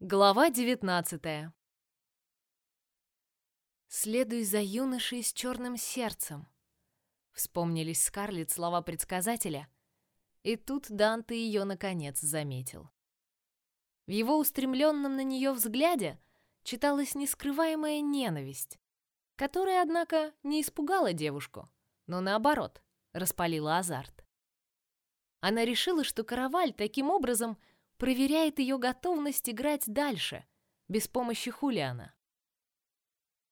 Глава девятнадцатая. «Следуй за юношей с черным сердцем», — вспомнились Скарлетт слова предсказателя, и тут Данте ее, наконец, заметил. В его устремленном на нее взгляде читалась нескрываемая ненависть, которая, однако, не испугала девушку, но, наоборот, распалила азарт. Она решила, что караваль таким образом — проверяет ее готовность играть дальше, без помощи Хулиана.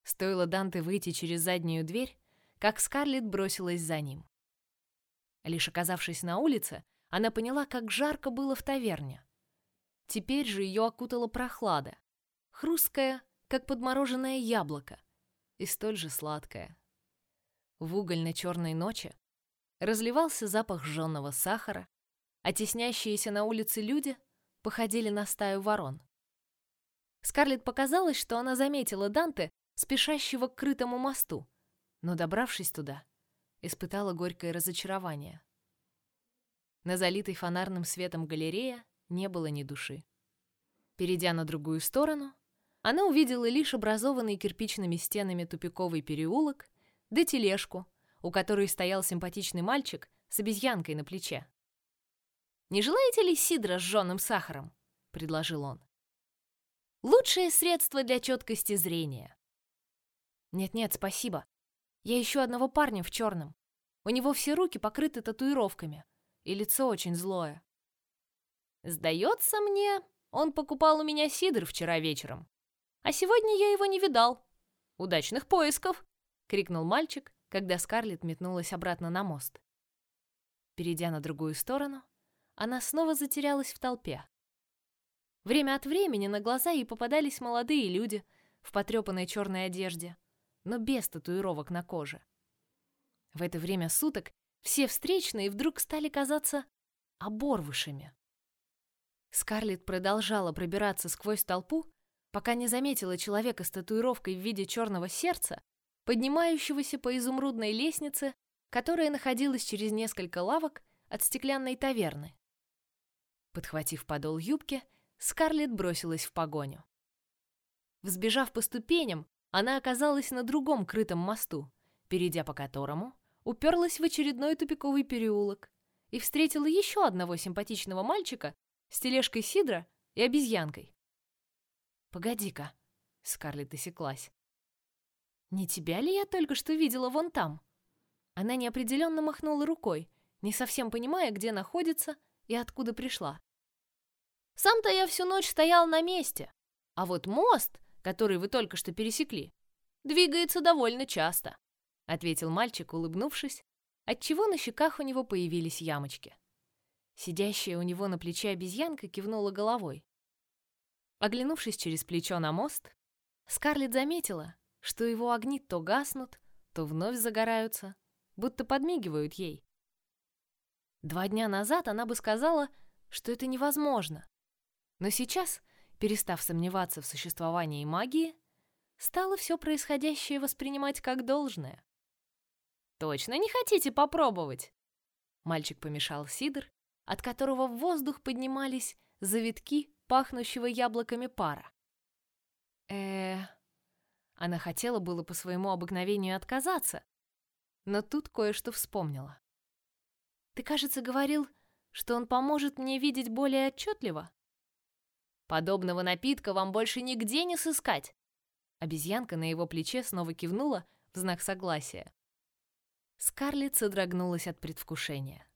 Стоило Данте выйти через заднюю дверь, как Скарлетт бросилась за ним. Лишь оказавшись на улице, она поняла, как жарко было в таверне. Теперь же ее окутала прохлада, хрусткая, как подмороженное яблоко, и столь же сладкая. В угольно-черной ночи разливался запах жженого сахара, а теснящиеся на улице люди походили на стаю ворон. Скарлетт показалось, что она заметила Данте, спешащего к крытому мосту, но, добравшись туда, испытала горькое разочарование. На залитой фонарным светом галерея не было ни души. Перейдя на другую сторону, она увидела лишь образованный кирпичными стенами тупиковый переулок, да тележку, у которой стоял симпатичный мальчик с обезьянкой на плече. «Не желаете ли сидра с жженым сахаром?» — предложил он. «Лучшее средство для четкости зрения». «Нет-нет, спасибо. Я ищу одного парня в черном. У него все руки покрыты татуировками, и лицо очень злое». «Сдается мне, он покупал у меня сидр вчера вечером, а сегодня я его не видал. Удачных поисков!» — крикнул мальчик, когда Скарлетт метнулась обратно на мост. Перейдя на другую сторону, она снова затерялась в толпе. Время от времени на глаза ей попадались молодые люди в потрепанной черной одежде, но без татуировок на коже. В это время суток все встречные вдруг стали казаться оборвышами. Скарлетт продолжала пробираться сквозь толпу, пока не заметила человека с татуировкой в виде черного сердца, поднимающегося по изумрудной лестнице, которая находилась через несколько лавок от стеклянной таверны. Подхватив подол юбки, Скарлетт бросилась в погоню. Взбежав по ступеням, она оказалась на другом крытом мосту, перейдя по которому уперлась в очередной тупиковый переулок и встретила еще одного симпатичного мальчика с тележкой сидра и обезьянкой. «Погоди-ка», — Скарлетт осеклась. «Не тебя ли я только что видела вон там?» Она неопределенно махнула рукой, не совсем понимая, где находится и откуда пришла. Сам-то я всю ночь стоял на месте, а вот мост, который вы только что пересекли, двигается довольно часто, ответил мальчик, улыбнувшись, отчего на щеках у него появились ямочки. Сидящая у него на плече обезьянка кивнула головой. Оглянувшись через плечо на мост, Скарлетт заметила, что его огни то гаснут, то вновь загораются, будто подмигивают ей. Два дня назад она бы сказала, что это невозможно, но сейчас, перестав сомневаться в существовании магии, стала все происходящее воспринимать как должное. «Точно не хотите попробовать?» Мальчик помешал сидр, от которого в воздух поднимались завитки пахнущего яблоками пара. э Она хотела было по своему обыкновению отказаться, но тут кое-что вспомнила. «Ты, кажется, говорил, что он поможет мне видеть более отчетливо?» Подобного напитка вам больше нигде не сыскать. Обезьянка на его плече снова кивнула в знак согласия. Скарлетт содрогнулась от предвкушения.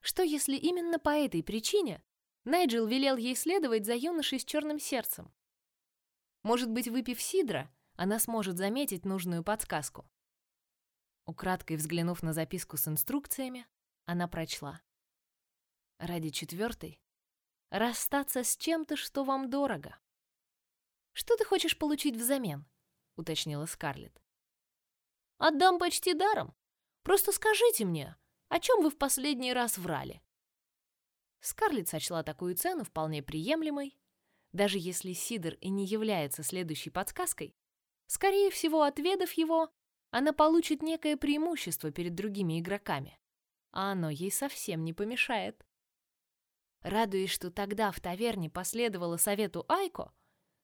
Что если именно по этой причине Найджел велел ей следовать за юношей с черным сердцем? Может быть, выпив сидра, она сможет заметить нужную подсказку. Украдкой взглянув на записку с инструкциями, она прочла. Ради четвертой расстаться с чем-то, что вам дорого. Что ты хочешь получить взамен? уточнила Скарлетт. Отдам почти даром. Просто скажите мне, о чем вы в последний раз врали? Скарлетт сочла такую цену вполне приемлемой, даже если Сидор и не является следующей подсказкой. Скорее всего, отведав его, она получит некое преимущество перед другими игроками, а оно ей совсем не помешает. Радуясь, что тогда в таверне последовала совету Айко,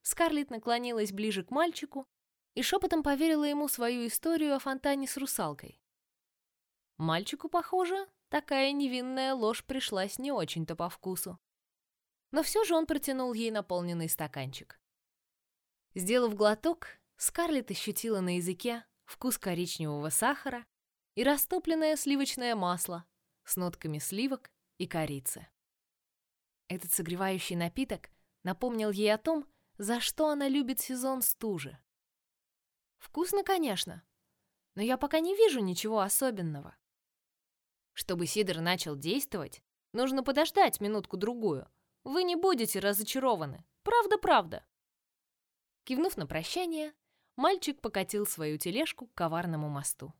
Скарлетт наклонилась ближе к мальчику и шепотом поверила ему свою историю о фонтане с русалкой. Мальчику, похоже, такая невинная ложь пришлась не очень-то по вкусу. Но все же он протянул ей наполненный стаканчик. Сделав глоток, Скарлетт ощутила на языке вкус коричневого сахара и растопленное сливочное масло с нотками сливок и корицы. Этот согревающий напиток напомнил ей о том, за что она любит сезон стужи. Вкусно, конечно, но я пока не вижу ничего особенного. Чтобы сидр начал действовать, нужно подождать минутку-другую. Вы не будете разочарованы. Правда-правда. Кивнув на прощание, мальчик покатил свою тележку к коварному мосту.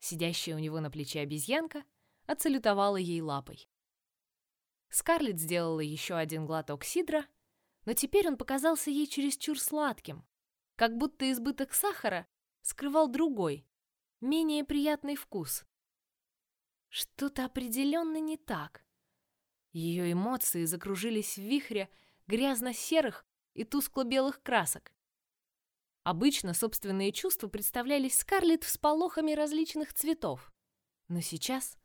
Сидящая у него на плече обезьянка отсалютовала ей лапой. Скарлетт сделала еще один глоток сидра, но теперь он показался ей чересчур сладким, как будто избыток сахара скрывал другой, менее приятный вкус. Что-то определенно не так. Ее эмоции закружились в вихре грязно-серых и тускло-белых красок. Обычно собственные чувства представлялись Скарлетт всполохами различных цветов, но сейчас,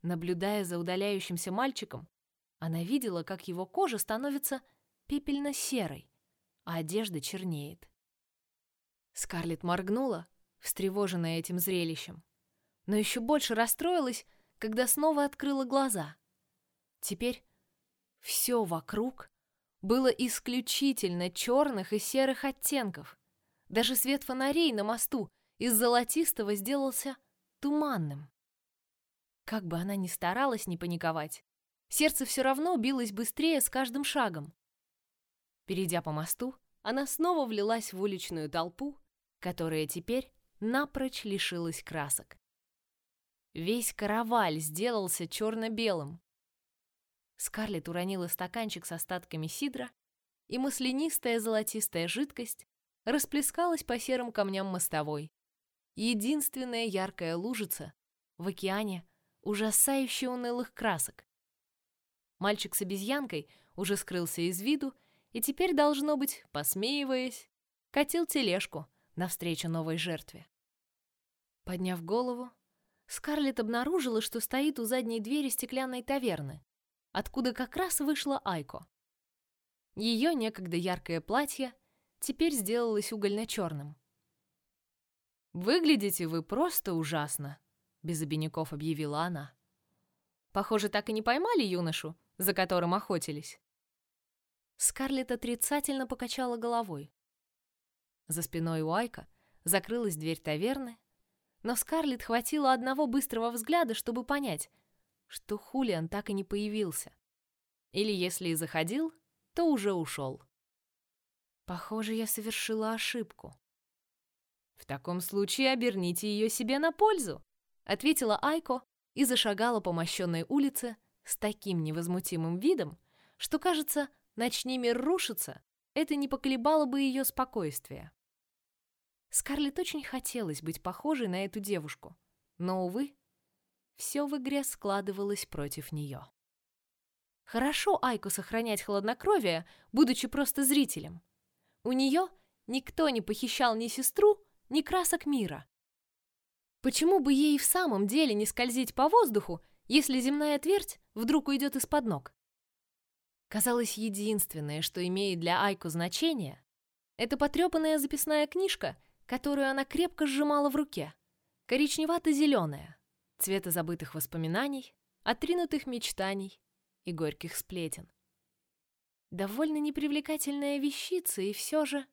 наблюдая за удаляющимся мальчиком, она видела, как его кожа становится пепельно-серой, а одежда чернеет. Скарлетт моргнула, встревоженная этим зрелищем, но еще больше расстроилась, когда снова открыла глаза. Теперь все вокруг было исключительно черных и серых оттенков. Даже свет фонарей на мосту из золотистого сделался туманным. Как бы она ни старалась не паниковать, сердце все равно билось быстрее с каждым шагом. Перейдя по мосту, она снова влилась в уличную толпу которая теперь напрочь лишилась красок. Весь караваль сделался черно-белым. Скарлетт уронила стаканчик с остатками сидра, и маслянистая золотистая жидкость расплескалась по серым камням мостовой. Единственная яркая лужица в океане ужасающе унылых красок. Мальчик с обезьянкой уже скрылся из виду и теперь, должно быть, посмеиваясь, катил тележку, навстречу новой жертве. Подняв голову, Скарлетт обнаружила, что стоит у задней двери стеклянной таверны, откуда как раз вышла Айко. Ее некогда яркое платье теперь сделалось угольно-черным. «Выглядите вы просто ужасно», — без обиняков объявила она. «Похоже, так и не поймали юношу, за которым охотились». Скарлетт отрицательно покачала головой. За спиной у Айка закрылась дверь таверны, но Скарлетт хватило одного быстрого взгляда, чтобы понять, что Хулиан так и не появился. Или если и заходил, то уже ушел. Похоже, я совершила ошибку. В таком случае оберните ее себе на пользу, ответила Айко и зашагала по мощенной улице с таким невозмутимым видом, что, кажется, начни мир рушиться, это не поколебало бы ее спокойствие. Скарлетт очень хотелось быть похожей на эту девушку, но, увы, все в игре складывалось против нее. Хорошо Айку сохранять хладнокровие, будучи просто зрителем. У нее никто не похищал ни сестру, ни красок мира. Почему бы ей в самом деле не скользить по воздуху, если земная твердь вдруг уйдет из-под ног? Казалось, единственное, что имеет для Айку значение, это потрепанная записная книжка которую она крепко сжимала в руке. Коричневато-зеленая, цвета забытых воспоминаний, отринутых мечтаний и горьких сплетен. Довольно непривлекательная вещица, и все же...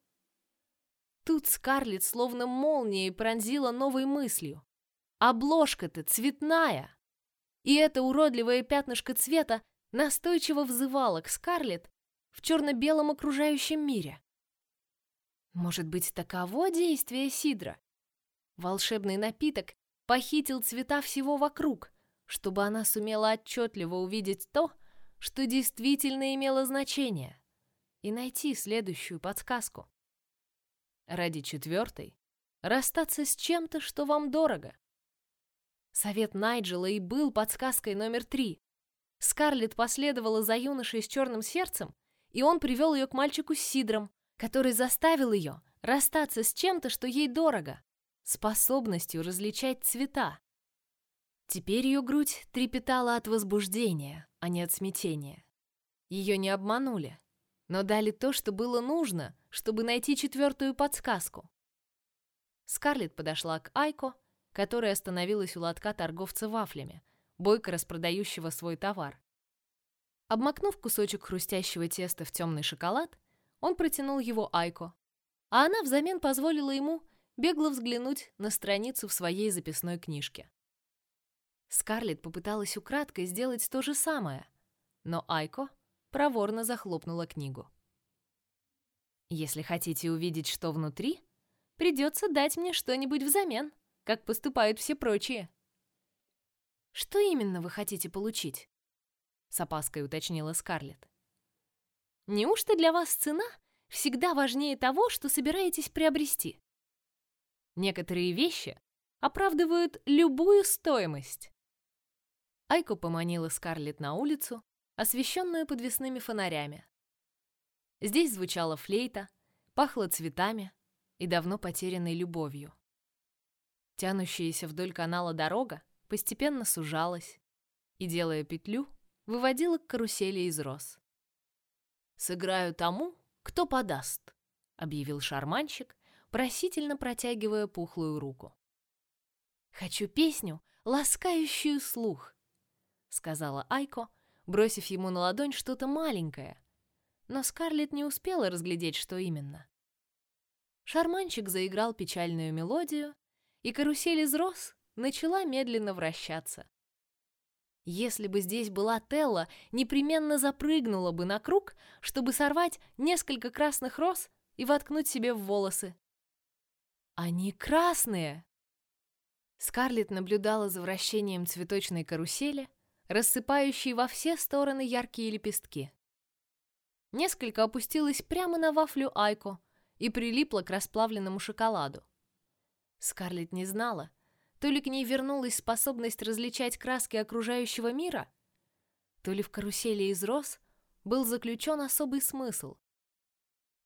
Тут Скарлетт словно молнией пронзила новой мыслью. Обложка-то цветная! И это уродливое пятнышко цвета настойчиво взывало к Скарлетт в черно-белом окружающем мире. Может быть, таково действие сидра? Волшебный напиток похитил цвета всего вокруг, чтобы она сумела отчетливо увидеть то, что действительно имело значение, и найти следующую подсказку. Ради четвертой расстаться с чем-то, что вам дорого. Совет Найджела и был подсказкой номер три. Скарлетт последовала за юношей с черным сердцем, и он привел ее к мальчику с сидром, который заставил ее расстаться с чем-то, что ей дорого, способностью различать цвета. Теперь ее грудь трепетала от возбуждения, а не от смятения. Ее не обманули, но дали то, что было нужно, чтобы найти четвертую подсказку. Скарлетт подошла к Айко, которая остановилась у лотка торговца вафлями, бойко распродающего свой товар. Обмакнув кусочек хрустящего теста в темный шоколад, он протянул его Айко, а она взамен позволила ему бегло взглянуть на страницу в своей записной книжке. Скарлетт попыталась украдкой сделать то же самое, но Айко проворно захлопнула книгу. «Если хотите увидеть, что внутри, придется дать мне что-нибудь взамен, как поступают все прочие». «Что именно вы хотите получить?» — с опаской уточнила Скарлетт. «Неужто для вас цена всегда важнее того, что собираетесь приобрести?» Некоторые вещи оправдывают любую стоимость. Айко поманила Скарлетт на улицу, освещенную подвесными фонарями. Здесь звучала флейта, пахло цветами и давно потерянной любовью. Тянущаяся вдоль канала дорога постепенно сужалась и, делая петлю, выводила к карусели из роз. «Сыграю тому, кто подаст», — объявил шарманщик, просительно протягивая пухлую руку. «Хочу песню, ласкающую слух», — сказала Айко, бросив ему на ладонь что-то маленькое. Но Скарлетт не успела разглядеть, что именно. Шарманщик заиграл печальную мелодию, и карусель из роз начала медленно вращаться. Если бы здесь была Телла, непременно запрыгнула бы на круг, чтобы сорвать несколько красных роз и воткнуть себе в волосы. Они красные! Скарлетт наблюдала за вращением цветочной карусели, рассыпающей во все стороны яркие лепестки. Несколько опустилась прямо на вафлю Айко и прилипла к расплавленному шоколаду. Скарлетт не знала, то ли к ней вернулась способность различать краски окружающего мира, то ли в карусели из роз был заключен особый смысл.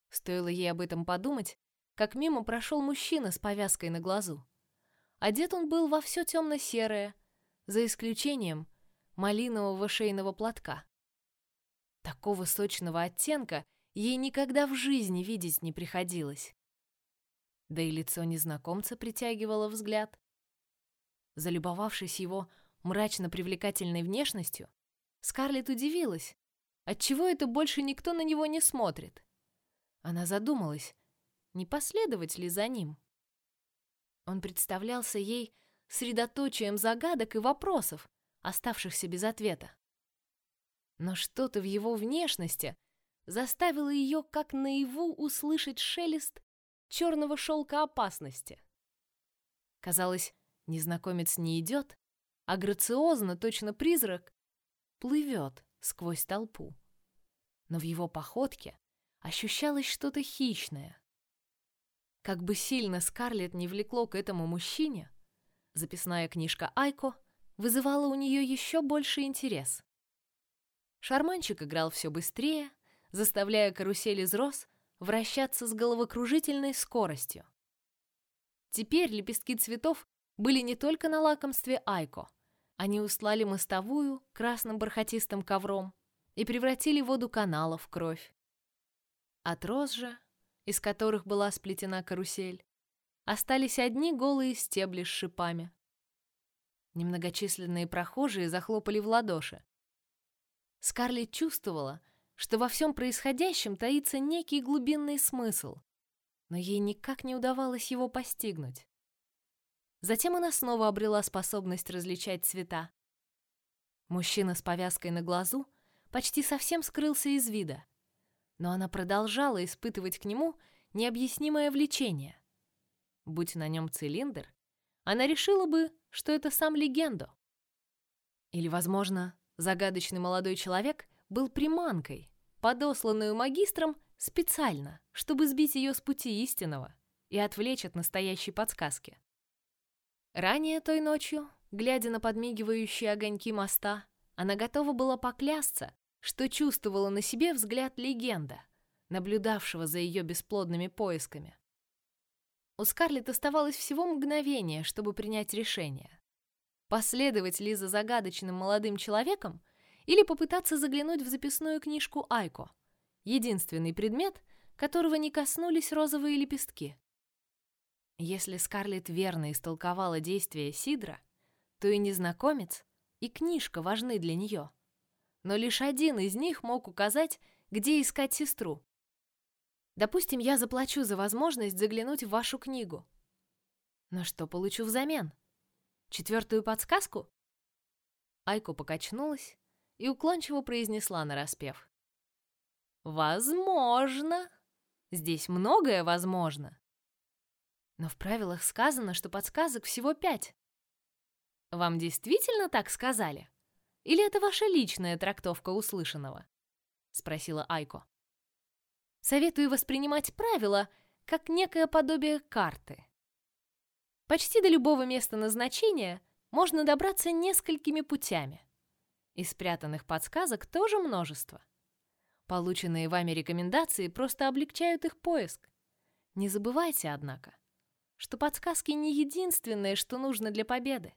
Стоило ей об этом подумать, как мимо прошел мужчина с повязкой на глазу. Одет он был во все темно-серое, за исключением малинового шейного платка. Такого сочного оттенка ей никогда в жизни видеть не приходилось. Да и лицо незнакомца притягивало взгляд. Залюбовавшись его мрачно-привлекательной внешностью, Скарлетт удивилась, отчего это больше никто на него не смотрит. Она задумалась, не последовать ли за ним. Он представлялся ей средоточием загадок и вопросов, оставшихся без ответа. Но что-то в его внешности заставило ее как наяву услышать шелест черного шелка опасности. Казалось, незнакомец не идет, а грациозно, точно призрак, плывет сквозь толпу. Но в его походке ощущалось что-то хищное, как бы сильно Скарлетт не влекло к этому мужчине, записная книжка Айко вызывала у нее еще больше интерес. Шарманчик играл все быстрее, заставляя карусель из роз вращаться с головокружительной скоростью. Теперь лепестки цветов были не только на лакомстве Айко. Они услали мостовую красным бархатистым ковром и превратили воду канала в кровь. От роз же из которых была сплетена карусель, остались одни голые стебли с шипами. Немногочисленные прохожие захлопали в ладоши. Скарлетт чувствовала, что во всем происходящем таится некий глубинный смысл, но ей никак не удавалось его постигнуть. Затем она снова обрела способность различать цвета. Мужчина с повязкой на глазу почти совсем скрылся из вида но она продолжала испытывать к нему необъяснимое влечение. Будь на нем цилиндр, она решила бы, что это сам легенду. Или, возможно, загадочный молодой человек был приманкой, подосланную магистром специально, чтобы сбить ее с пути истинного и отвлечь от настоящей подсказки. Ранее той ночью, глядя на подмигивающие огоньки моста, Она готова была поклясться, что чувствовала на себе взгляд легенда, наблюдавшего за ее бесплодными поисками. У Скарлетт оставалось всего мгновение, чтобы принять решение. Последовать ли за загадочным молодым человеком или попытаться заглянуть в записную книжку Айко, единственный предмет, которого не коснулись розовые лепестки. Если Скарлетт верно истолковала действия Сидра, то и незнакомец, и книжка важны для нее. Но лишь один из них мог указать, где искать сестру. Допустим, я заплачу за возможность заглянуть в вашу книгу. Но что получу взамен? Четвертую подсказку? Айко покачнулась и уклончиво произнесла нараспев. Возможно. Здесь многое возможно. Но в правилах сказано, что подсказок всего пять. Вам действительно так сказали? Или это ваша личная трактовка услышанного? Спросила Айко. Советую воспринимать правила как некое подобие карты. Почти до любого места назначения можно добраться несколькими путями. И спрятанных подсказок тоже множество. Полученные вами рекомендации просто облегчают их поиск. Не забывайте, однако, что подсказки не единственное, что нужно для победы.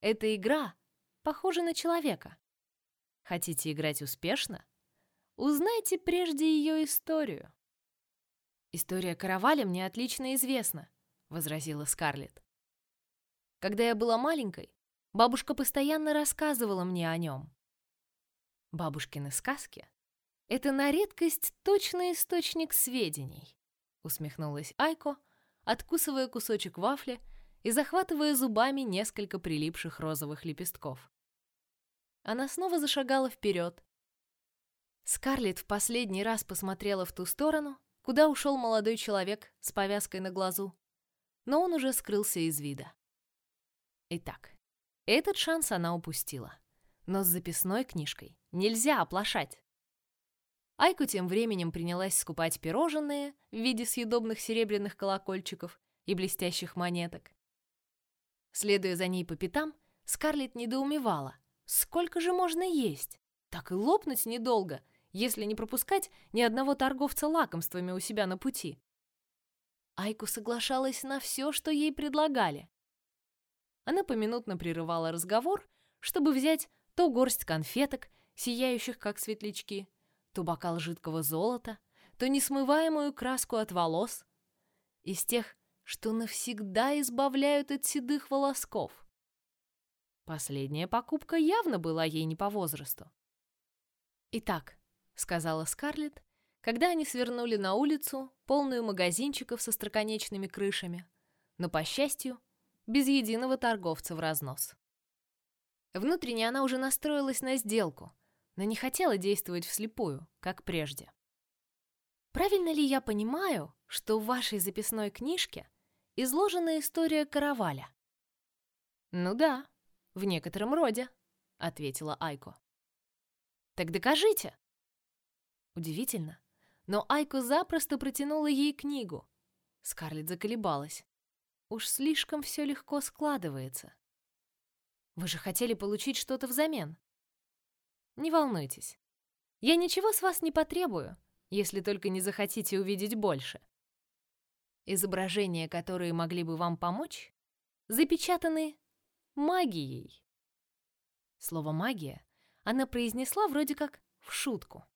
Эта игра похожа на человека. Хотите играть успешно? Узнайте прежде ее историю. История караваля мне отлично известна, возразила Скарлетт. Когда я была маленькой, бабушка постоянно рассказывала мне о нем. Бабушкины сказки — это на редкость точный источник сведений, усмехнулась Айко, откусывая кусочек вафли и захватывая зубами несколько прилипших розовых лепестков. Она снова зашагала вперед, Скарлетт в последний раз посмотрела в ту сторону, куда ушел молодой человек с повязкой на глазу, но он уже скрылся из вида. Итак, этот шанс она упустила. Но с записной книжкой нельзя оплошать. Айку тем временем принялась скупать пирожные в виде съедобных серебряных колокольчиков и блестящих монеток. Следуя за ней по пятам, Скарлетт недоумевала, сколько же можно есть? Так и лопнуть недолго — если не пропускать ни одного торговца лакомствами у себя на пути. Айку соглашалась на все, что ей предлагали. Она поминутно прерывала разговор, чтобы взять то горсть конфеток, сияющих как светлячки, то бокал жидкого золота, то несмываемую краску от волос, из тех, что навсегда избавляют от седых волосков. Последняя покупка явно была ей не по возрасту. Итак, сказала Скарлетт, когда они свернули на улицу, полную магазинчиков со строконечными крышами, но, по счастью, без единого торговца в разнос. Внутренне она уже настроилась на сделку, но не хотела действовать вслепую, как прежде. Правильно ли я понимаю, что в вашей записной книжке изложена история караваля? Ну да, в некотором роде, ответила Айко. Так докажите, Удивительно, но Айко запросто протянула ей книгу. Скарлетт заколебалась. Уж слишком все легко складывается. Вы же хотели получить что-то взамен. Не волнуйтесь. Я ничего с вас не потребую, если только не захотите увидеть больше. Изображения, которые могли бы вам помочь, запечатаны магией. Слово «магия» она произнесла вроде как в шутку.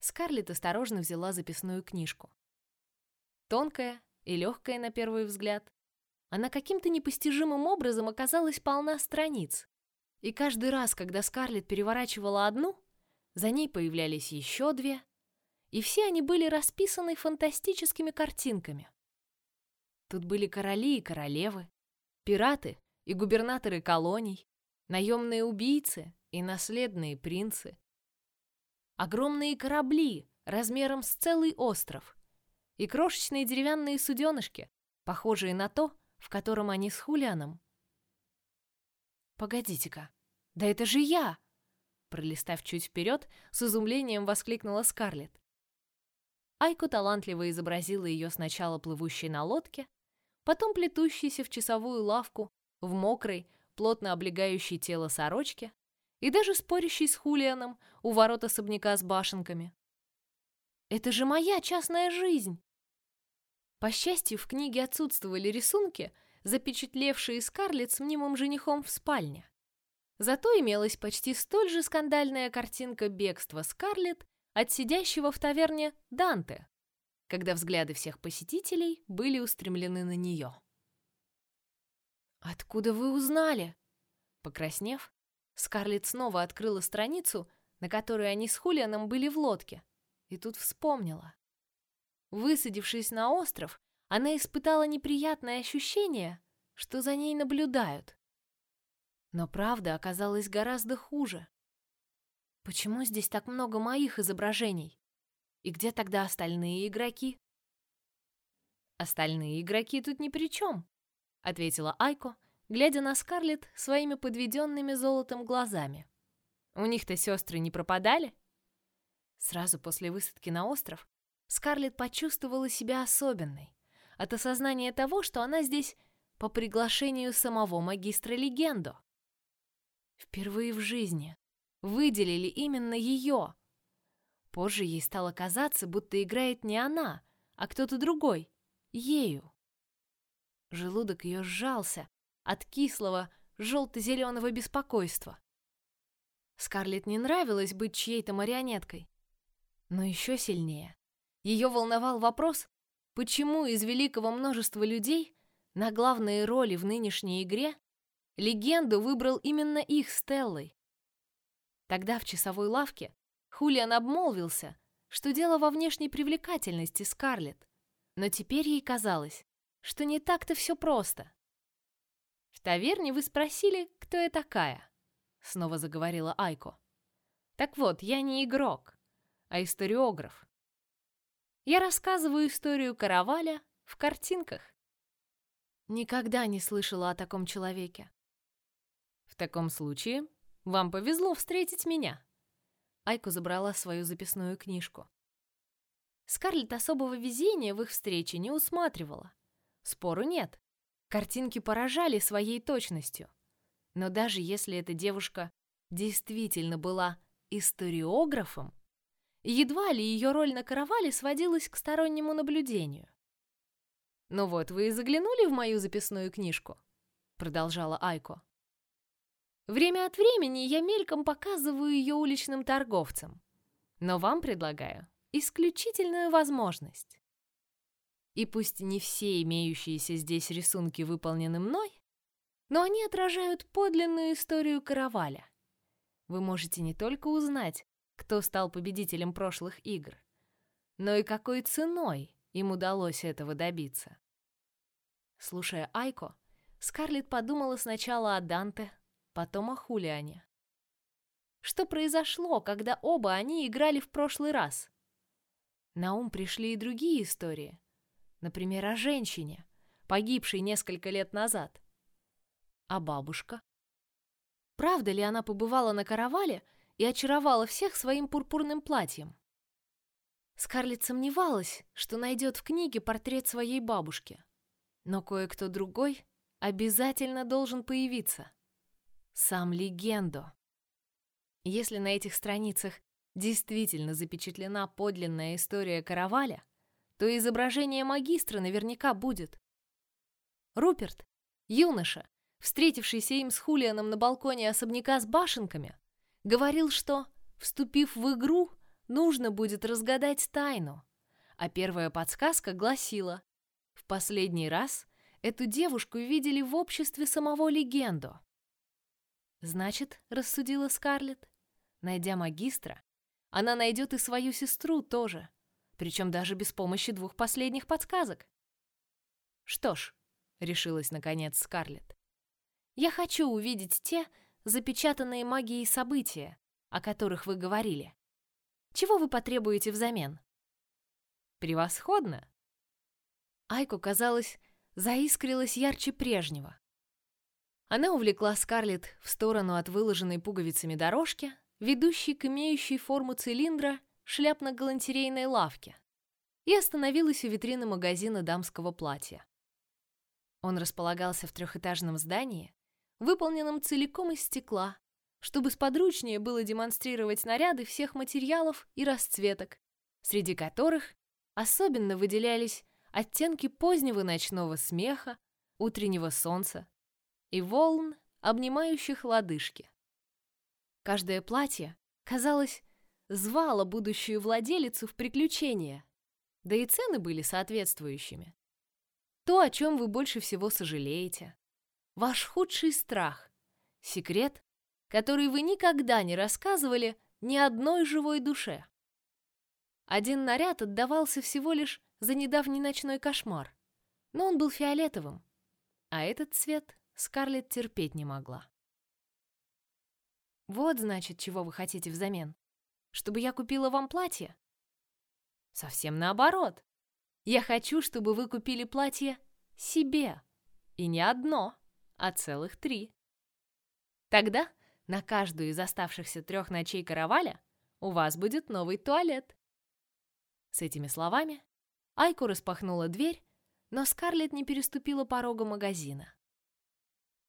Скарлетт осторожно взяла записную книжку. Тонкая и легкая на первый взгляд, она каким-то непостижимым образом оказалась полна страниц. И каждый раз, когда Скарлетт переворачивала одну, за ней появлялись еще две, и все они были расписаны фантастическими картинками. Тут были короли и королевы, пираты и губернаторы колоний, наемные убийцы и наследные принцы, огромные корабли размером с целый остров и крошечные деревянные суденышки, похожие на то, в котором они с Хулианом. Погодите-ка, да это же я! Пролистав чуть вперед, с изумлением воскликнула Скарлетт. Айко талантливо изобразила ее сначала плывущей на лодке, потом плетущейся в часовую лавку в мокрой, плотно облегающей тело сорочке и даже спорящий с Хулианом у ворот особняка с башенками. Это же моя частная жизнь. По счастью, в книге отсутствовали рисунки, запечатлевшие Скарлетт с мнимым женихом в спальне. Зато имелась почти столь же скандальная картинка бегства Скарлетт от сидящего в таверне Данте, когда взгляды всех посетителей были устремлены на нее. «Откуда вы узнали?» Покраснев, Скарлетт снова открыла страницу, на которой они с Хулианом были в лодке, и тут вспомнила. Высадившись на остров, она испытала неприятное ощущение, что за ней наблюдают. Но правда оказалась гораздо хуже. Почему здесь так много моих изображений? И где тогда остальные игроки? Остальные игроки тут ни при чем, ответила Айко, глядя на Скарлетт своими подведенными золотом глазами. У них-то сестры не пропадали? Сразу после высадки на остров Скарлетт почувствовала себя особенной от осознания того, что она здесь по приглашению самого магистра Легендо. Впервые в жизни выделили именно ее. Позже ей стало казаться, будто играет не она, а кто-то другой, ею. Желудок ее сжался от кислого, желто-зеленого беспокойства. Скарлетт не нравилось быть чьей-то марионеткой. Но еще сильнее. Ее волновал вопрос, почему из великого множества людей на главные роли в нынешней игре легенду выбрал именно их Стеллой. Тогда в часовой лавке Хулиан обмолвился, что дело во внешней привлекательности Скарлетт, но теперь ей казалось, что не так-то все просто. В таверне вы спросили, кто я такая, снова заговорила Айко. Так вот, я не игрок, а историограф. Я рассказываю историю караваля в картинках. Никогда не слышала о таком человеке. В таком случае вам повезло встретить меня. Айко забрала свою записную книжку. Скарлетт особого везения в их встрече не усматривала. Спору нет. Картинки поражали своей точностью. Но даже если эта девушка действительно была историографом, едва ли ее роль на каравале сводилась к стороннему наблюдению. «Ну вот, вы и заглянули в мою записную книжку», — продолжала Айко. Время от времени я мельком показываю ее уличным торговцам. Но вам предлагаю исключительную возможность. И пусть не все имеющиеся здесь рисунки выполнены мной, но они отражают подлинную историю караваля. Вы можете не только узнать, кто стал победителем прошлых игр, но и какой ценой им удалось этого добиться. Слушая Айко, Скарлетт подумала сначала о Данте, потом о Хулиане. Что произошло, когда оба они играли в прошлый раз? На ум пришли и другие истории. Например, о женщине, погибшей несколько лет назад. А бабушка? Правда ли она побывала на каравале и очаровала всех своим пурпурным платьем? Скарлетт сомневалась, что найдет в книге портрет своей бабушки. Но кое-кто другой обязательно должен появиться сам легенду. Если на этих страницах действительно запечатлена подлинная история караваля, то изображение магистра наверняка будет. Руперт, юноша, встретившийся им с Хулианом на балконе особняка с башенками, говорил, что, вступив в игру, нужно будет разгадать тайну. А первая подсказка гласила, в последний раз эту девушку видели в обществе самого легенду. Значит, рассудила Скарлетт, найдя магистра, она найдет и свою сестру тоже, причем даже без помощи двух последних подсказок. Что ж, решилась наконец Скарлетт, я хочу увидеть те запечатанные магией события, о которых вы говорили. Чего вы потребуете взамен? Превосходно. Айку казалось, заискрилась ярче прежнего. Она увлекла Скарлетт в сторону от выложенной пуговицами дорожки, ведущей к имеющей форму цилиндра шляпно-галантерейной лавке, и остановилась у витрины магазина дамского платья. Он располагался в трехэтажном здании, выполненном целиком из стекла, чтобы сподручнее было демонстрировать наряды всех материалов и расцветок, среди которых особенно выделялись оттенки позднего ночного смеха, утреннего солнца и волн, обнимающих лодыжки. Каждое платье, казалось, звало будущую владелицу в приключения, да и цены были соответствующими. То, о чем вы больше всего сожалеете, ваш худший страх, секрет, который вы никогда не рассказывали ни одной живой душе. Один наряд отдавался всего лишь за недавний ночной кошмар, но он был фиолетовым, а этот цвет Скарлетт терпеть не могла. Вот, значит, чего вы хотите взамен. Чтобы я купила вам платье? Совсем наоборот. Я хочу, чтобы вы купили платье себе. И не одно, а целых три. Тогда на каждую из оставшихся трех ночей караваля у вас будет новый туалет. С этими словами Айку распахнула дверь, но Скарлетт не переступила порога магазина.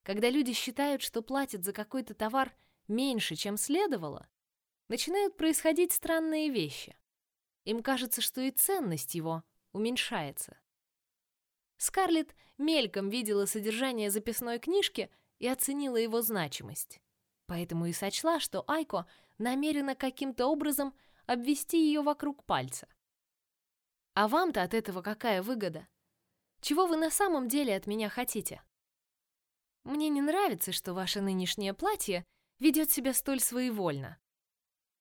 Когда люди считают, что платят за какой-то товар меньше, чем следовало, начинают происходить странные вещи. Им кажется, что и ценность его уменьшается. Скарлетт мельком видела содержание записной книжки и оценила его значимость. Поэтому и сочла, что Айко намерена каким-то образом обвести ее вокруг пальца. А вам-то от этого какая выгода? Чего вы на самом деле от меня хотите? Мне не нравится, что ваше нынешнее платье ведет себя столь своевольно.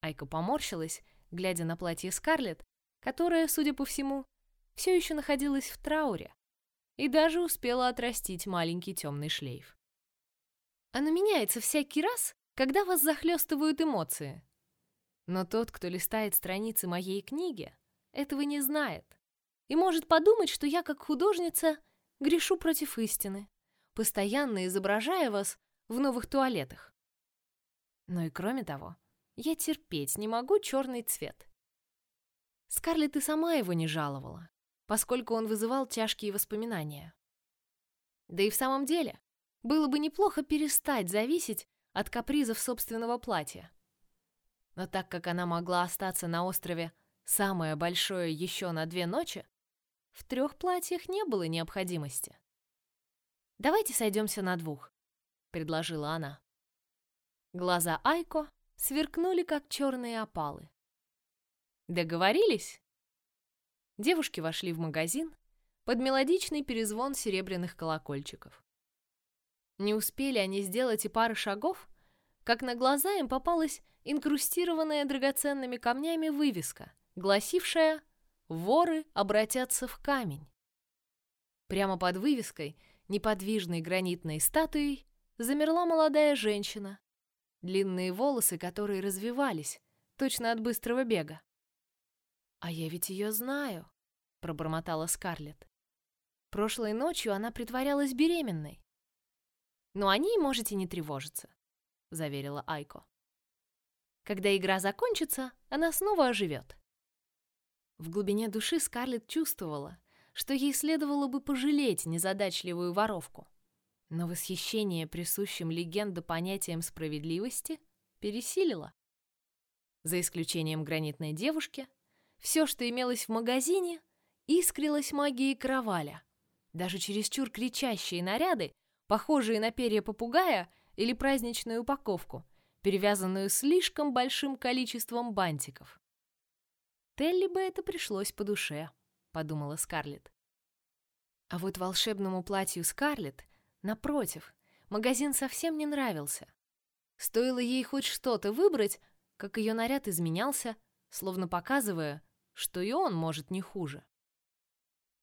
Айка поморщилась, глядя на платье Скарлетт, которое, судя по всему, все еще находилось в трауре и даже успела отрастить маленький темный шлейф. Оно меняется всякий раз, когда вас захлестывают эмоции. Но тот, кто листает страницы моей книги, этого не знает и может подумать, что я, как художница, грешу против истины, постоянно изображая вас в новых туалетах. Но и кроме того, я терпеть не могу черный цвет. Скарлетт и сама его не жаловала, поскольку он вызывал тяжкие воспоминания. Да и в самом деле, было бы неплохо перестать зависеть от капризов собственного платья. Но так как она могла остаться на острове самое большое еще на две ночи, в трех платьях не было необходимости. «Давайте сойдемся на двух», — предложила она. Глаза Айко сверкнули, как черные опалы. «Договорились?» Девушки вошли в магазин под мелодичный перезвон серебряных колокольчиков. Не успели они сделать и пары шагов, как на глаза им попалась инкрустированная драгоценными камнями вывеска, гласившая «Воры обратятся в камень». Прямо под вывеской, неподвижной гранитной статуей, замерла молодая женщина длинные волосы, которые развивались, точно от быстрого бега. «А я ведь ее знаю», — пробормотала Скарлетт. «Прошлой ночью она притворялась беременной». «Но о ней можете не тревожиться», — заверила Айко. «Когда игра закончится, она снова оживет». В глубине души Скарлетт чувствовала, что ей следовало бы пожалеть незадачливую воровку но восхищение присущим легенду понятием справедливости пересилило. За исключением гранитной девушки, все, что имелось в магазине, искрилось магией кроваля. Даже чересчур кричащие наряды, похожие на перья попугая или праздничную упаковку, перевязанную слишком большим количеством бантиков. Телли бы это пришлось по душе, подумала Скарлетт. А вот волшебному платью Скарлетт Напротив, магазин совсем не нравился. Стоило ей хоть что-то выбрать, как ее наряд изменялся, словно показывая, что и он может не хуже.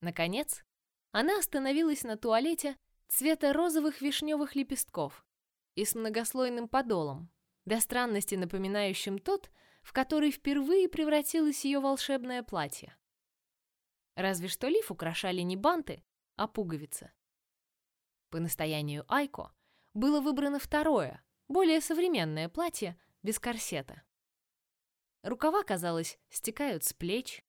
Наконец, она остановилась на туалете цвета розовых вишневых лепестков и с многослойным подолом, до странности напоминающим тот, в который впервые превратилось ее волшебное платье. Разве что лиф украшали не банты, а пуговицы. По настоянию Айко было выбрано второе, более современное платье без корсета. Рукава, казалось, стекают с плеч,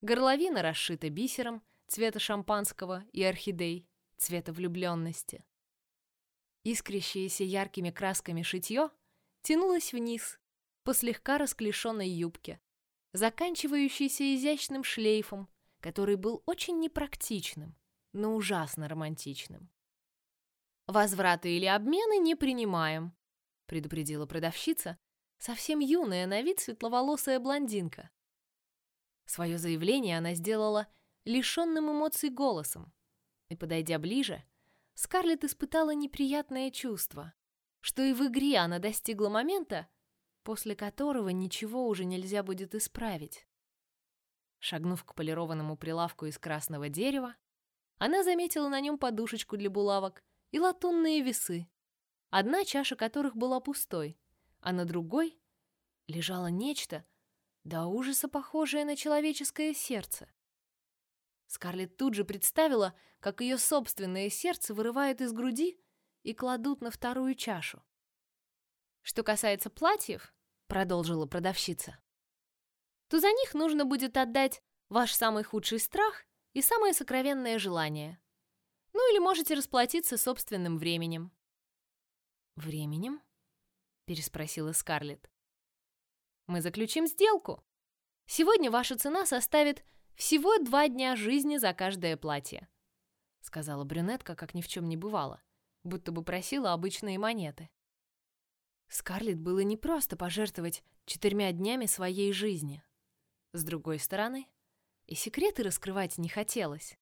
горловина расшита бисером цвета шампанского и орхидей, цвета влюбленности. Искрящееся яркими красками шитье тянулась вниз, по слегка расклешенной юбке, заканчивающейся изящным шлейфом, который был очень непрактичным, но ужасно романтичным. «Возвраты или обмены не принимаем», — предупредила продавщица, совсем юная на вид светловолосая блондинка. Свое заявление она сделала лишенным эмоций голосом, и, подойдя ближе, Скарлетт испытала неприятное чувство, что и в игре она достигла момента, после которого ничего уже нельзя будет исправить. Шагнув к полированному прилавку из красного дерева, она заметила на нем подушечку для булавок и латунные весы, одна чаша которых была пустой, а на другой лежало нечто, до ужаса похожее на человеческое сердце. Скарлетт тут же представила, как ее собственное сердце вырывают из груди и кладут на вторую чашу. Что касается платьев, продолжила продавщица, то за них нужно будет отдать ваш самый худший страх и самое сокровенное желание. Ну или можете расплатиться собственным временем. Временем? переспросила Скарлетт. Мы заключим сделку. Сегодня ваша цена составит всего два дня жизни за каждое платье, сказала брюнетка, как ни в чем не бывало, будто бы просила обычные монеты. Скарлетт было непросто пожертвовать четырьмя днями своей жизни. С другой стороны, и секреты раскрывать не хотелось.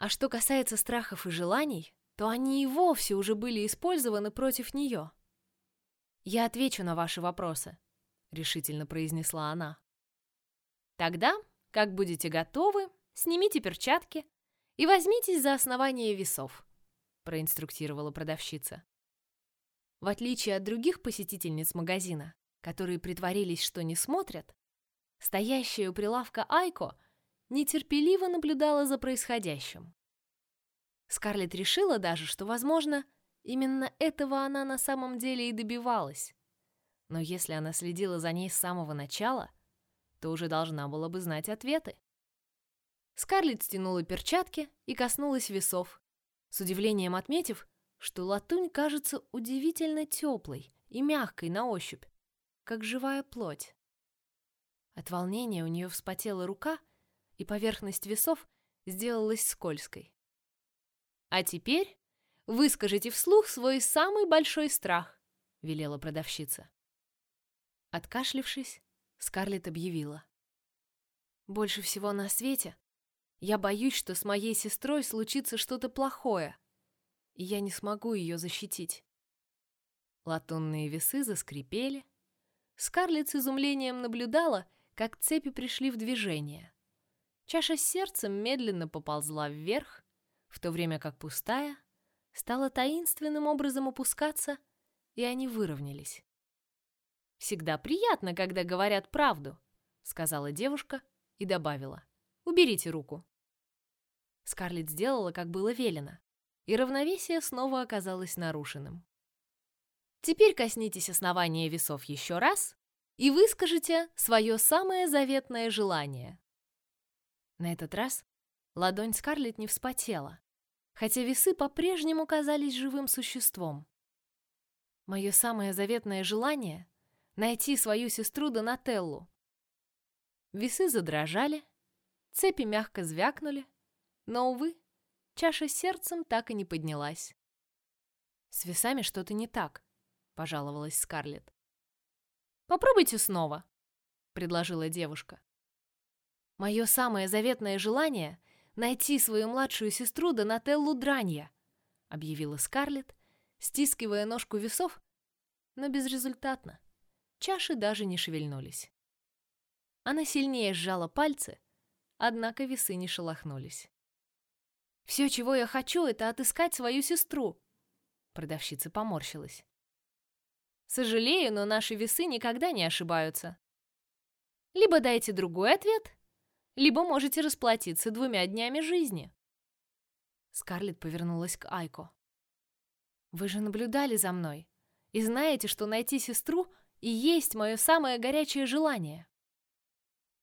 А что касается страхов и желаний, то они и вовсе уже были использованы против нее. «Я отвечу на ваши вопросы», — решительно произнесла она. «Тогда, как будете готовы, снимите перчатки и возьмитесь за основание весов», — проинструктировала продавщица. В отличие от других посетительниц магазина, которые притворились, что не смотрят, стоящая у прилавка Айко нетерпеливо наблюдала за происходящим. Скарлетт решила даже, что, возможно, именно этого она на самом деле и добивалась. Но если она следила за ней с самого начала, то уже должна была бы знать ответы. Скарлетт стянула перчатки и коснулась весов, с удивлением отметив, что латунь кажется удивительно теплой и мягкой на ощупь, как живая плоть. От волнения у нее вспотела рука, и поверхность весов сделалась скользкой. «А теперь выскажите вслух свой самый большой страх», — велела продавщица. Откашлившись, Скарлетт объявила. «Больше всего на свете я боюсь, что с моей сестрой случится что-то плохое и я не смогу ее защитить. Латунные весы заскрипели. Скарлетт с изумлением наблюдала, как цепи пришли в движение. Чаша с сердцем медленно поползла вверх, в то время как пустая стала таинственным образом опускаться, и они выровнялись. «Всегда приятно, когда говорят правду», — сказала девушка и добавила. «Уберите руку». Скарлетт сделала, как было велено и равновесие снова оказалось нарушенным. Теперь коснитесь основания весов еще раз и выскажите свое самое заветное желание. На этот раз ладонь Скарлетт не вспотела, хотя весы по-прежнему казались живым существом. Мое самое заветное желание — найти свою сестру Донателлу. Весы задрожали, цепи мягко звякнули, но, увы, Чаша сердцем так и не поднялась. «С весами что-то не так», — пожаловалась Скарлетт. «Попробуйте снова», — предложила девушка. «Мое самое заветное желание — найти свою младшую сестру Донателлу Дранья», — объявила Скарлетт, стискивая ножку весов, но безрезультатно. Чаши даже не шевельнулись. Она сильнее сжала пальцы, однако весы не шелохнулись. Все, чего я хочу, это отыскать свою сестру. Продавщица поморщилась. Сожалею, но наши весы никогда не ошибаются. Либо дайте другой ответ, либо можете расплатиться двумя днями жизни. Скарлетт повернулась к Айко. Вы же наблюдали за мной и знаете, что найти сестру и есть мое самое горячее желание.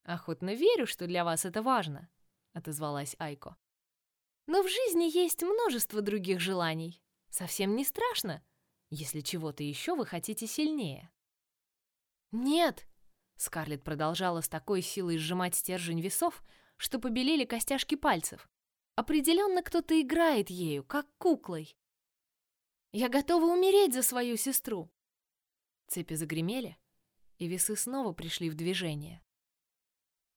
Охотно верю, что для вас это важно, отозвалась Айко. Но в жизни есть множество других желаний. Совсем не страшно, если чего-то еще вы хотите сильнее. «Нет!» Скарлетт продолжала с такой силой сжимать стержень весов, что побелели костяшки пальцев. Определенно кто-то играет ею, как куклой. «Я готова умереть за свою сестру!» Цепи загремели, и весы снова пришли в движение.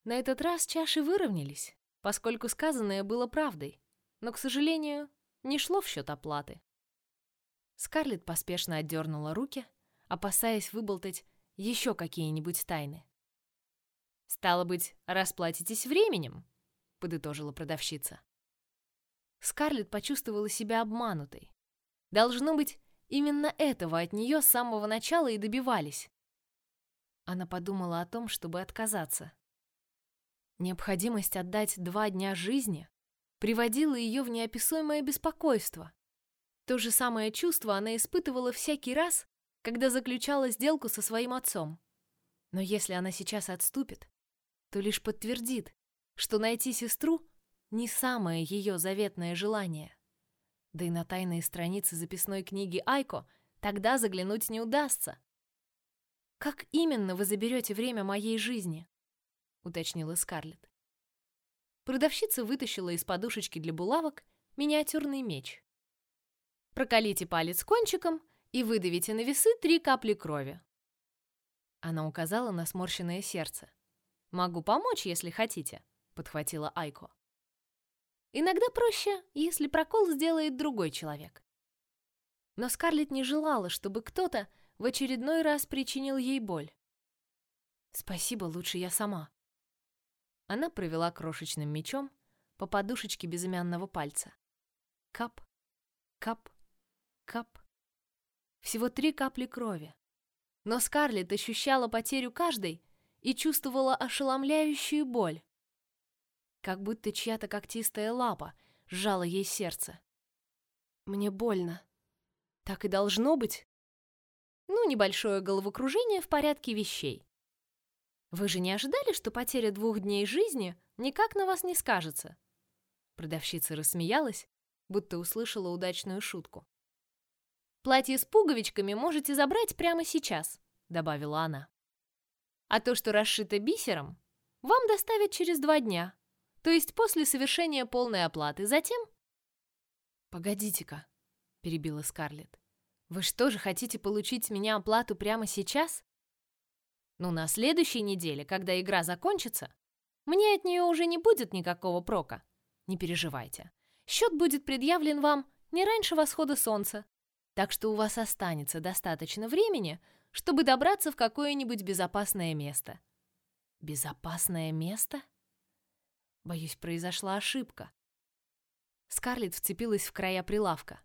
На этот раз чаши выровнялись, поскольку сказанное было правдой, но, к сожалению, не шло в счет оплаты. Скарлетт поспешно отдернула руки, опасаясь выболтать еще какие-нибудь тайны. «Стало быть, расплатитесь временем», — подытожила продавщица. Скарлетт почувствовала себя обманутой. Должно быть, именно этого от нее с самого начала и добивались. Она подумала о том, чтобы отказаться. Необходимость отдать два дня жизни приводила ее в неописуемое беспокойство. То же самое чувство она испытывала всякий раз, когда заключала сделку со своим отцом. Но если она сейчас отступит, то лишь подтвердит, что найти сестру не самое ее заветное желание. Да и на тайные страницы записной книги Айко тогда заглянуть не удастся. Как именно вы заберете время моей жизни? уточнила Скарлетт. Продавщица вытащила из подушечки для булавок миниатюрный меч. Проколите палец кончиком и выдавите на весы три капли крови. Она указала на сморщенное сердце. Могу помочь, если хотите, подхватила Айко. Иногда проще, если прокол сделает другой человек. Но Скарлетт не желала, чтобы кто-то в очередной раз причинил ей боль. Спасибо, лучше я сама. Она провела крошечным мечом по подушечке безымянного пальца. Кап, кап, кап. Всего три капли крови. Но Скарлетт ощущала потерю каждой и чувствовала ошеломляющую боль. Как будто чья-то когтистая лапа сжала ей сердце. Мне больно. Так и должно быть. Ну, небольшое головокружение в порядке вещей. Вы же не ожидали, что потеря двух дней жизни никак на вас не скажется? Продавщица рассмеялась, будто услышала удачную шутку. Платье с пуговичками можете забрать прямо сейчас, добавила она. А то, что расшито бисером, вам доставят через два дня, то есть после совершения полной оплаты. Затем... Погодите-ка, перебила Скарлетт. Вы что же хотите получить с меня оплату прямо сейчас? Но на следующей неделе, когда игра закончится, мне от нее уже не будет никакого прока. Не переживайте. Счет будет предъявлен вам не раньше восхода солнца, так что у вас останется достаточно времени, чтобы добраться в какое-нибудь безопасное место. Безопасное место? Боюсь, произошла ошибка. Скарлетт вцепилась в края прилавка.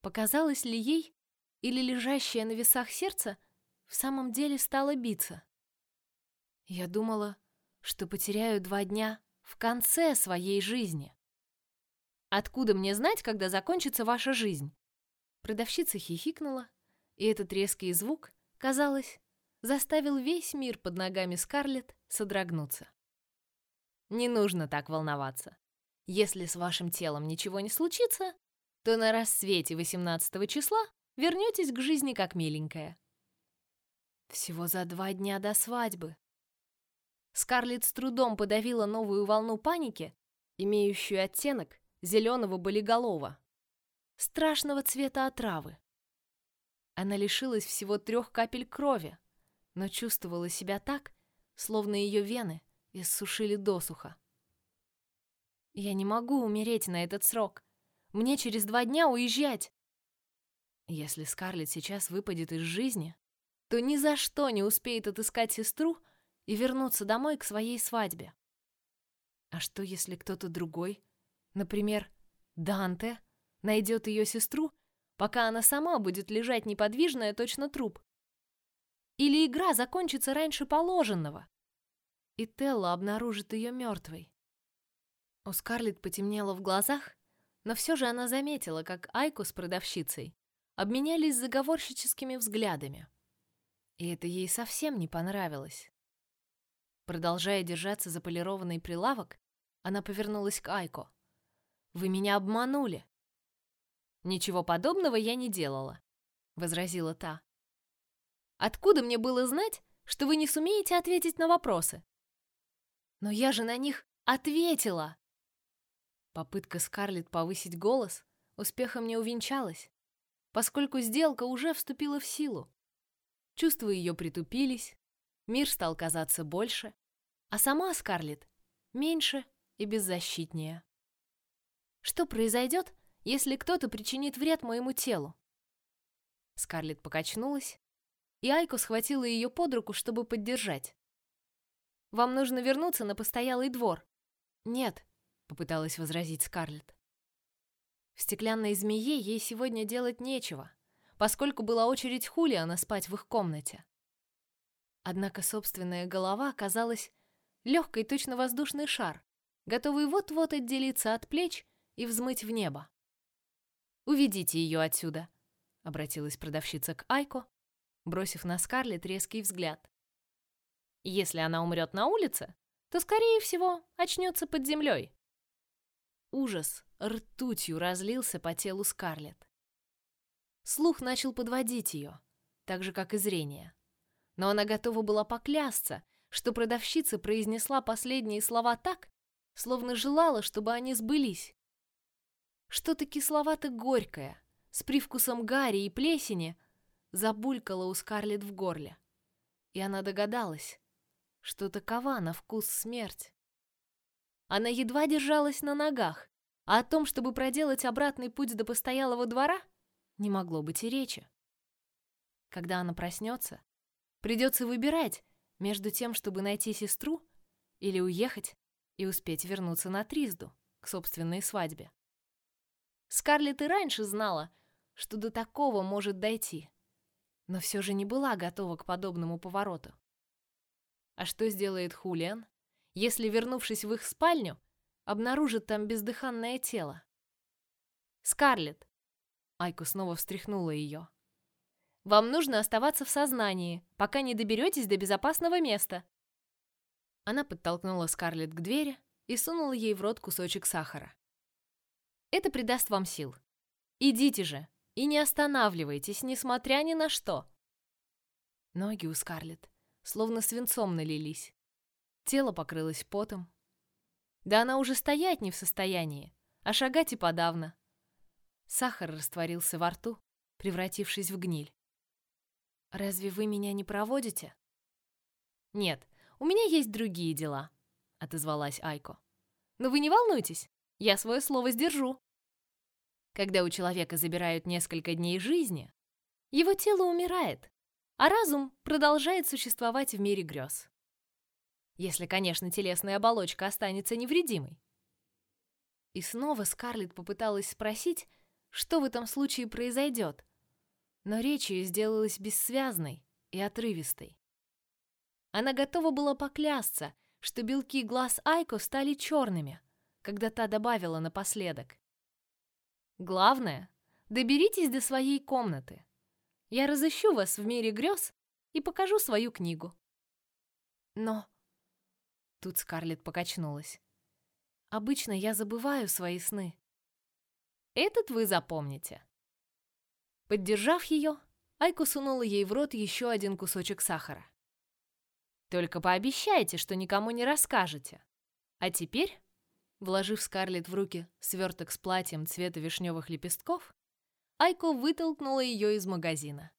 Показалось ли ей, или лежащее на весах сердце – в самом деле стала биться. Я думала, что потеряю два дня в конце своей жизни. Откуда мне знать, когда закончится ваша жизнь? Продавщица хихикнула, и этот резкий звук, казалось, заставил весь мир под ногами Скарлетт содрогнуться. Не нужно так волноваться. Если с вашим телом ничего не случится, то на рассвете 18 числа вернетесь к жизни как миленькая. Всего за два дня до свадьбы. Скарлетт с трудом подавила новую волну паники, имеющую оттенок зеленого болиголова, страшного цвета отравы. Она лишилась всего трех капель крови, но чувствовала себя так, словно ее вены иссушили досуха. Я не могу умереть на этот срок. Мне через два дня уезжать. Если Скарлетт сейчас выпадет из жизни, то ни за что не успеет отыскать сестру и вернуться домой к своей свадьбе. А что, если кто-то другой, например, Данте, найдет ее сестру, пока она сама будет лежать неподвижная, точно труп? Или игра закончится раньше положенного, и Телла обнаружит ее мертвой? У Скарлетт потемнело в глазах, но все же она заметила, как Айку с продавщицей обменялись заговорщическими взглядами. И это ей совсем не понравилось. Продолжая держаться за полированный прилавок, она повернулась к Айко. «Вы меня обманули!» «Ничего подобного я не делала», — возразила та. «Откуда мне было знать, что вы не сумеете ответить на вопросы. Но я же на них ответила. Попытка Скарлетт повысить голос успехом не увенчалась, поскольку сделка уже вступила в силу. Чувства ее притупились, мир стал казаться больше, а сама Скарлетт меньше и беззащитнее. Что произойдет, если кто-то причинит вред моему телу? Скарлетт покачнулась, и Айко схватила ее под руку, чтобы поддержать. Вам нужно вернуться на постоялый двор. Нет, попыталась возразить Скарлетт. В стеклянной змее ей сегодня делать нечего, поскольку была очередь Хулиана спать в их комнате. Однако собственная голова казалась легкой, точно воздушный шар, готовый вот-вот отделиться от плеч и взмыть в небо. «Уведите ее отсюда», — обратилась продавщица к Айко, бросив на Скарлетт резкий взгляд. «Если она умрет на улице, то, скорее всего, очнется под землей». Ужас ртутью разлился по телу Скарлетт. Слух начал подводить ее, так же, как и зрение. Но она готова была поклясться, что продавщица произнесла последние слова так, словно желала, чтобы они сбылись. Что-то кисловато-горькое, с привкусом гари и плесени, забулькало у Скарлетт в горле. И она догадалась, что такова на вкус смерть. Она едва держалась на ногах, а о том, чтобы проделать обратный путь до постоялого двора, не могло быть и речи. Когда она проснется, придется выбирать между тем, чтобы найти сестру, или уехать и успеть вернуться на Тризду к собственной свадьбе. Скарлетт и раньше знала, что до такого может дойти, но все же не была готова к подобному повороту. А что сделает Хулиан, если, вернувшись в их спальню, обнаружит там бездыханное тело? Скарлетт. Айку снова встряхнула ее. Вам нужно оставаться в сознании, пока не доберетесь до безопасного места. Она подтолкнула Скарлетт к двери и сунула ей в рот кусочек сахара. Это придаст вам сил. Идите же и не останавливайтесь, несмотря ни на что. Ноги у Скарлетт словно свинцом налились. Тело покрылось потом. Да она уже стоять не в состоянии, а шагать и подавно. Сахар растворился во рту, превратившись в гниль. Разве вы меня не проводите? Нет, у меня есть другие дела, отозвалась Айко. Но вы не волнуйтесь, я свое слово сдержу. Когда у человека забирают несколько дней жизни, его тело умирает, а разум продолжает существовать в мире грез. Если, конечно, телесная оболочка останется невредимой. И снова Скарлетт попыталась спросить, что в этом случае произойдет, но речь ее сделалась бессвязной и отрывистой. Она готова была поклясться, что белки глаз Айко стали черными, когда та добавила напоследок. «Главное, доберитесь до своей комнаты. Я разыщу вас в мире грез и покажу свою книгу». «Но...» Тут Скарлетт покачнулась. «Обычно я забываю свои сны». «Этот вы запомните». Поддержав ее, Айку сунула ей в рот еще один кусочек сахара. «Только пообещайте, что никому не расскажете. А теперь Вложив Скарлетт в руки сверток с платьем цвета вишневых лепестков, Айко вытолкнула ее из магазина.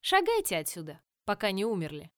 «Шагайте отсюда, пока не умерли».